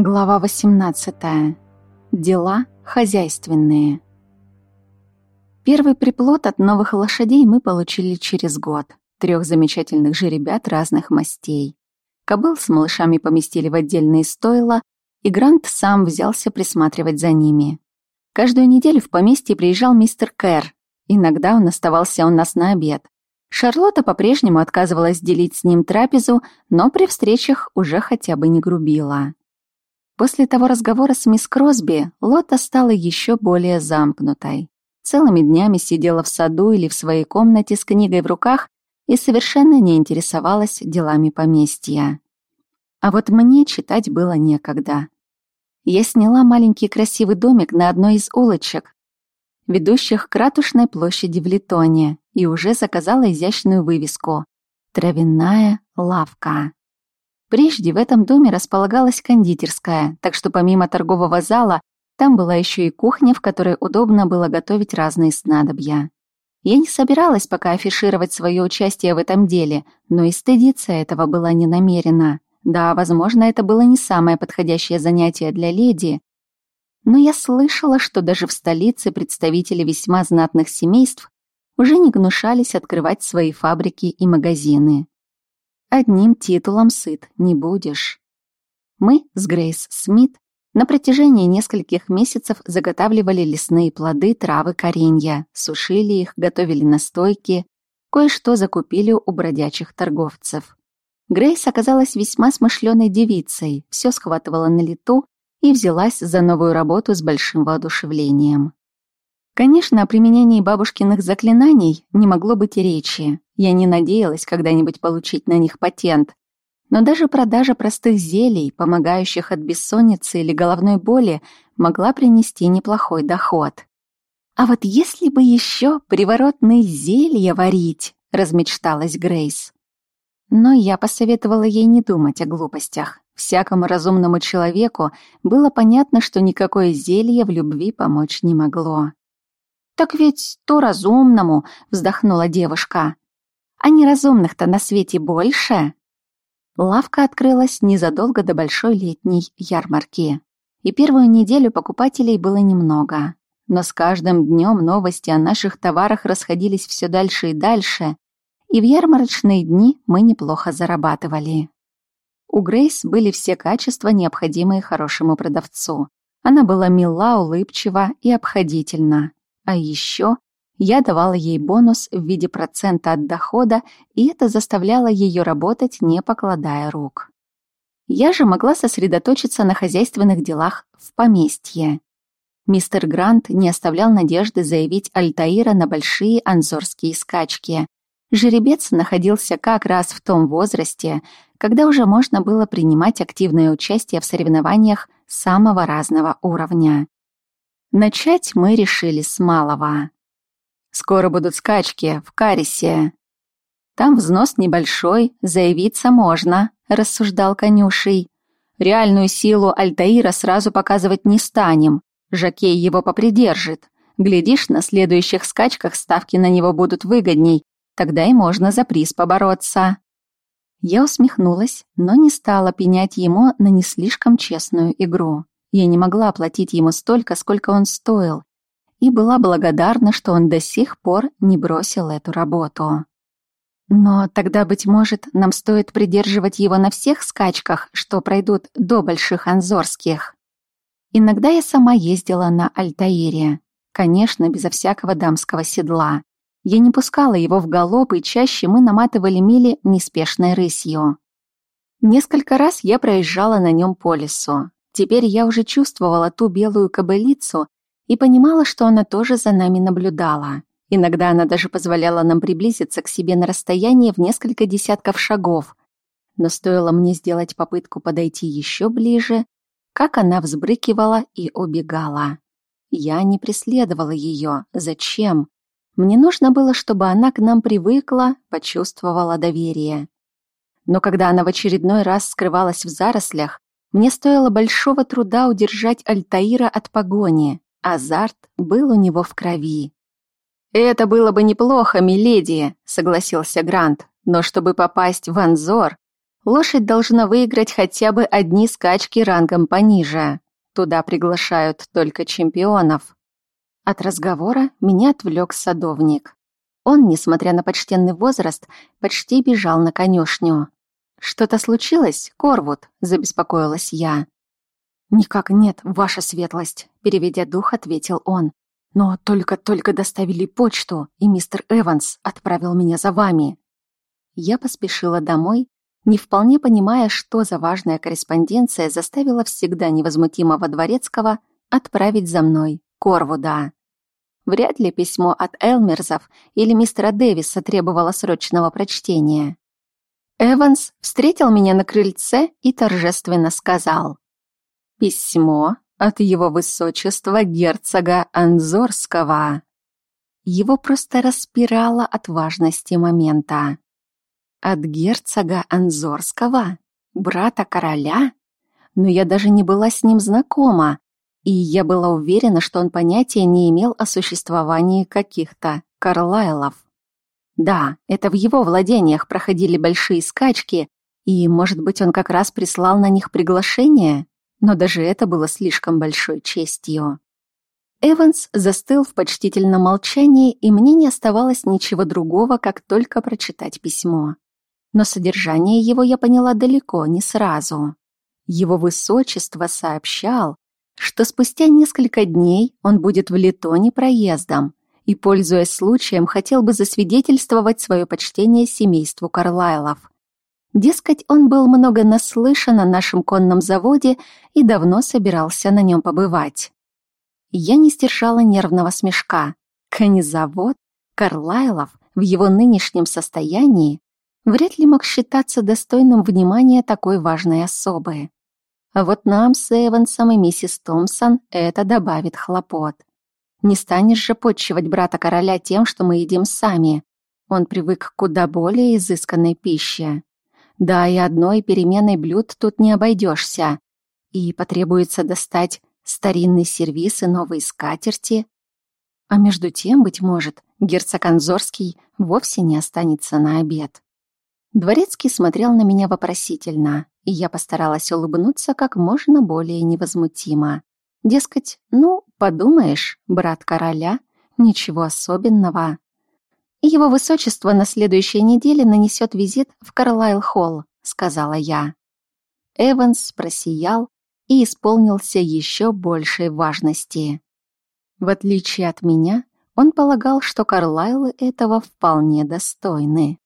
Глава 18. Дела хозяйственные. Первый приплод от новых лошадей мы получили через год. Трех замечательных жеребят разных мастей. Кобыл с малышами поместили в отдельные стойла, и Грант сам взялся присматривать за ними. Каждую неделю в поместье приезжал мистер Кэр. Иногда он оставался у нас на обед. Шарлотта по-прежнему отказывалась делить с ним трапезу, но при встречах уже хотя бы не грубила. После того разговора с мисс Кросби Лотта стала еще более замкнутой. Целыми днями сидела в саду или в своей комнате с книгой в руках и совершенно не интересовалась делами поместья. А вот мне читать было некогда. Я сняла маленький красивый домик на одной из улочек, ведущих к ратушной площади в Литоне, и уже заказала изящную вывеску «Травяная лавка». Прежде в этом доме располагалась кондитерская, так что помимо торгового зала, там была еще и кухня, в которой удобно было готовить разные снадобья. Я не собиралась пока афишировать свое участие в этом деле, но и стыдиться этого было не намерена. Да, возможно, это было не самое подходящее занятие для леди, но я слышала, что даже в столице представители весьма знатных семейств уже не гнушались открывать свои фабрики и магазины. Одним титулом сыт не будешь. Мы с Грейс Смит на протяжении нескольких месяцев заготавливали лесные плоды, травы, коренья, сушили их, готовили настойки, кое-что закупили у бродячих торговцев. Грейс оказалась весьма смышленой девицей, все схватывала на лету и взялась за новую работу с большим воодушевлением. Конечно, о применении бабушкиных заклинаний не могло быть и речи. Я не надеялась когда-нибудь получить на них патент. Но даже продажа простых зелий, помогающих от бессонницы или головной боли, могла принести неплохой доход. «А вот если бы еще приворотные зелья варить», — размечталась Грейс. Но я посоветовала ей не думать о глупостях. Всякому разумному человеку было понятно, что никакое зелье в любви помочь не могло. «Так ведь то разумному», — вздохнула девушка. «А неразумных-то на свете больше». Лавка открылась незадолго до большой летней ярмарки. И первую неделю покупателей было немного. Но с каждым днем новости о наших товарах расходились все дальше и дальше, и в ярмарочные дни мы неплохо зарабатывали. У Грейс были все качества, необходимые хорошему продавцу. Она была мила, улыбчива и обходительна. А еще я давала ей бонус в виде процента от дохода, и это заставляло ее работать, не покладая рук. Я же могла сосредоточиться на хозяйственных делах в поместье. Мистер Грант не оставлял надежды заявить Альтаира на большие анзорские скачки. Жеребец находился как раз в том возрасте, когда уже можно было принимать активное участие в соревнованиях самого разного уровня. Начать мы решили с малого. Скоро будут скачки в Карисе. Там взнос небольшой, заявиться можно, рассуждал конюший. Реальную силу Альтаира сразу показывать не станем. Жакей его попридержит. Глядишь, на следующих скачках ставки на него будут выгодней, тогда и можно за приз побороться. Я усмехнулась, но не стала пенять ему на не слишком честную игру. Я не могла оплатить ему столько, сколько он стоил, и была благодарна, что он до сих пор не бросил эту работу. Но тогда, быть может, нам стоит придерживать его на всех скачках, что пройдут до Больших Анзорских. Иногда я сама ездила на Альтаире, конечно, безо всякого дамского седла. Я не пускала его в галоп, и чаще мы наматывали мили неспешной рысью. Несколько раз я проезжала на нем по лесу. Теперь я уже чувствовала ту белую кобылицу и понимала, что она тоже за нами наблюдала. Иногда она даже позволяла нам приблизиться к себе на расстояние в несколько десятков шагов. Но стоило мне сделать попытку подойти еще ближе, как она взбрыкивала и убегала. Я не преследовала ее. Зачем? Мне нужно было, чтобы она к нам привыкла, почувствовала доверие. Но когда она в очередной раз скрывалась в зарослях, мне стоило большого труда удержать Альтаира от погони. Азарт был у него в крови. «Это было бы неплохо, миледи», — согласился Грант. «Но чтобы попасть в Анзор, Лошадь должна выиграть хотя бы одни скачки рангом пониже. Туда приглашают только чемпионов. От разговора меня отвлек садовник. Он, несмотря на почтенный возраст, почти бежал на конюшню. «Что-то случилось, Корвуд?» – забеспокоилась я. «Никак нет, ваша светлость», – переведя дух, ответил он. «Но только-только доставили почту, и мистер Эванс отправил меня за вами». Я поспешила домой, не вполне понимая, что за важная корреспонденция заставила всегда невозмутимого дворецкого отправить за мной Корвуда. Вряд ли письмо от Элмерзов или мистера Дэвиса требовало срочного прочтения. Эванс встретил меня на крыльце и торжественно сказал. Письмо от его высочества герцога Анзорского. Его просто распирало от важности момента. От герцога Анзорского? Брата короля? Но я даже не была с ним знакома, и я была уверена, что он понятия не имел о существовании каких-то Карлайлов. Да, это в его владениях проходили большие скачки, и, может быть, он как раз прислал на них приглашение? но даже это было слишком большой честью. Эванс застыл в почтительном молчании, и мне не оставалось ничего другого, как только прочитать письмо. Но содержание его я поняла далеко не сразу. Его высочество сообщал, что спустя несколько дней он будет в Литоне проездом и, пользуясь случаем, хотел бы засвидетельствовать свое почтение семейству Карлайлов. Дескать, он был много наслышан о нашем конном заводе и давно собирался на нем побывать. Я не стержала нервного смешка. Конезавод Карлайлов в его нынешнем состоянии вряд ли мог считаться достойным внимания такой важной особы. А вот нам с Эвансом и миссис Томпсон это добавит хлопот. Не станешь же подчивать брата короля тем, что мы едим сами. Он привык к куда более изысканной пище. Да, и одной переменой блюд тут не обойдешься. И потребуется достать старинный сервиз и новые скатерти. А между тем, быть может, герцог Анзорский вовсе не останется на обед. Дворецкий смотрел на меня вопросительно, и я постаралась улыбнуться как можно более невозмутимо. Дескать, ну, подумаешь, брат короля, ничего особенного. «Его высочество на следующей неделе нанесет визит в Карлайл-холл», — сказала я. Эванс просиял и исполнился еще большей важности. В отличие от меня, он полагал, что Карлайлы этого вполне достойны.